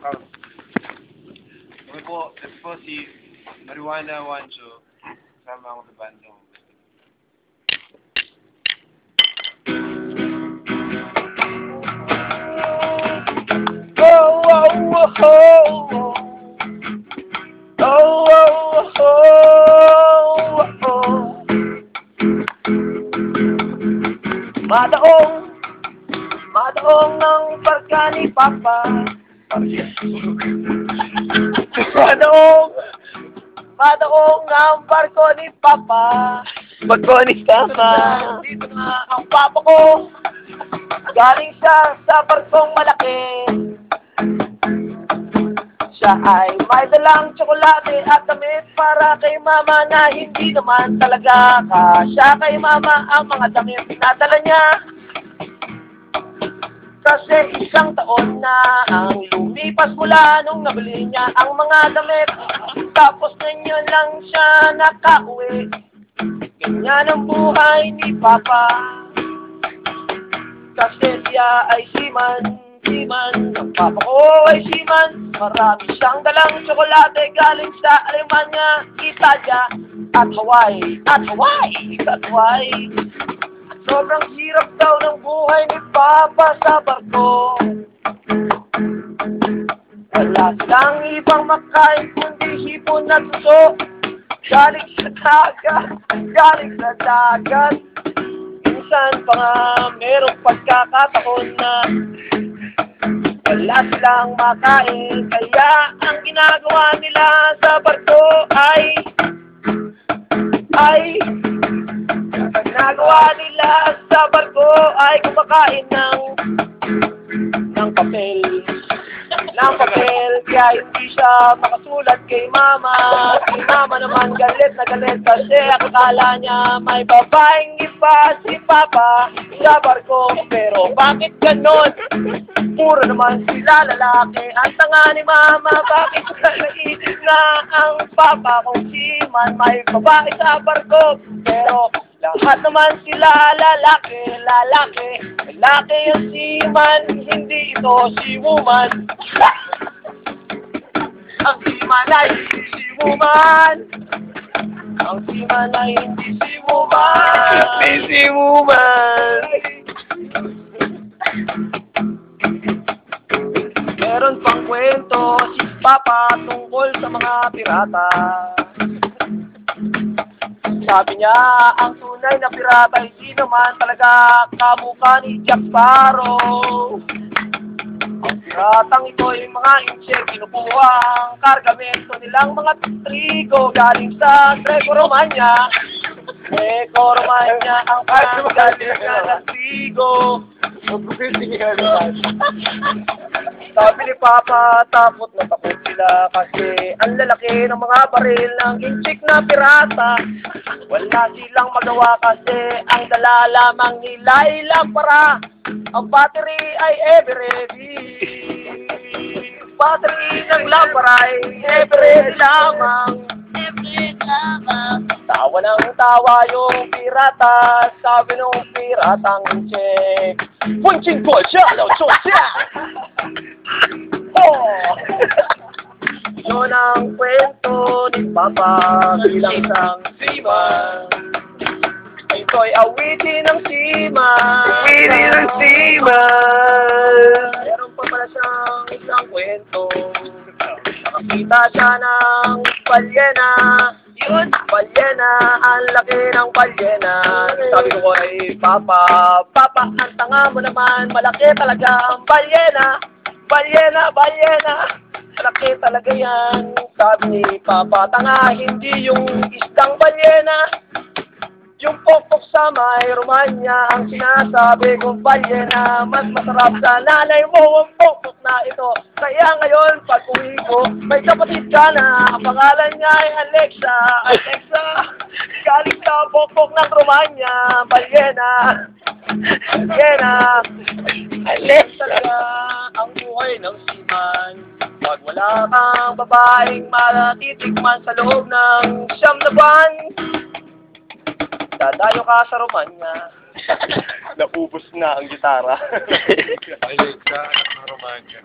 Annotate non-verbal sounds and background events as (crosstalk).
Ah. Kami po, ito po si Marijuana Wancho. Kasama ako sa banda. Oh, oh, oh, oh. Oh, oh, oh, oh. Madaong, madaong ng barka ni Papa. Madaong, madaong ng barko ni Papa. Barko ni Papa. Dito na ang papa ko. Galing siya sa barkong malaki. Siya ay may dalang tsokolate at damit para kay mama na hindi naman talaga kasya kay mama ang mga damit na dala niya. Kasi isang taon na ang lumipas mula nung nabili niya ang mga damit. Tapos ngayon lang siya nakauwi. Ganyan ang buhay ni Papa. Kasi siya ay siman, siman. Ang papa ko ay siman. Marami siyang dalang tsokolate galing sa Alemanya, Italia, at Hawaii. At Hawaii! At Hawaii! Sobrang hirap daw ng buhay ni Papa sa barko. Wala silang ibang makain kundi hipon at suso. Galing sa dagat, galing sa dagat. Minsan pa nga merong pagkakataon na wala silang makain. Kaya ang ginagawa nila sa barko ay ay ang ginagawa nila sa barko ay kumakain ng ng papel ng papel kaya hindi siya makasulat kay mama. Si mama naman galit na galit kasi akala niya may babaeng iba si papa sa barko. Pero bakit ganon? Puro naman sila lalaki. Ang tanga ni mama bakit ka naisip na ang papa kung si man may babae sa barko? Pero lahat naman sila lalaki, lalaki, lalaki yung si man, hindi ito si woman. (laughs) Ang si man ay hindi si woman. Ang si man ay hindi si woman. (laughs) Hindi si woman. Meron pang kwento si Papa tungkol sa mga pirata. Sabi niya, ang tunay na pirata hindi naman talaga kamukha ni Jack Sparrow. Ang piratang ito ay mga inche, kinukuha ang kargamento nilang mga trigo galing sa Greco Romanya. Greco Romanya ang kargamento ng trigo. Sabi ni Papa, takot na takot sila kasi ang lalaki ng mga baril ng inchik na pirata. Wala silang magawa kasi ang dala lamang nila ay lampara. Ang battery ay ever ready. Battery ng lampara ay ever ready lamang. Tawa ng tawa yung pirata, sabi nung piratang check. Punching po siya, no, siya! (laughs) Oh! Ang kwento ni Papa bilang isang seaman. Ito'y awitin ng seaman. Awitin ng seaman. Meron pa pala siyang isang kwento. Nakakita siya ng balyena. Yun, balyena. Ang laki ng balyena. Sabi ko kay Papa, Papa, ang tanga mo naman. Malaki talaga ang balyena. Balyena, balyena. Malaki talaga yan. Sabi ni Papa, tanga, hindi yung isdang balyena. Yung pokpok sa may Romanya ang sinasabi kong balyena. Mas masarap sa nanay mo ang pokpok na ito. Kaya ngayon pag uwi ko may kapatid ka na. Ang pangalan niya ay Alexa. Alexa (laughs) Galing sa pokpok ng Romanya Balyena. (laughs) Balyena. Alexa ang buhay ng Kang babaeng malatitikman sa loob ng siyam na buwan Dadayo ka sa Romanya. (laughs) Naubos na ang gitara. (laughs) Alexa, Romanya.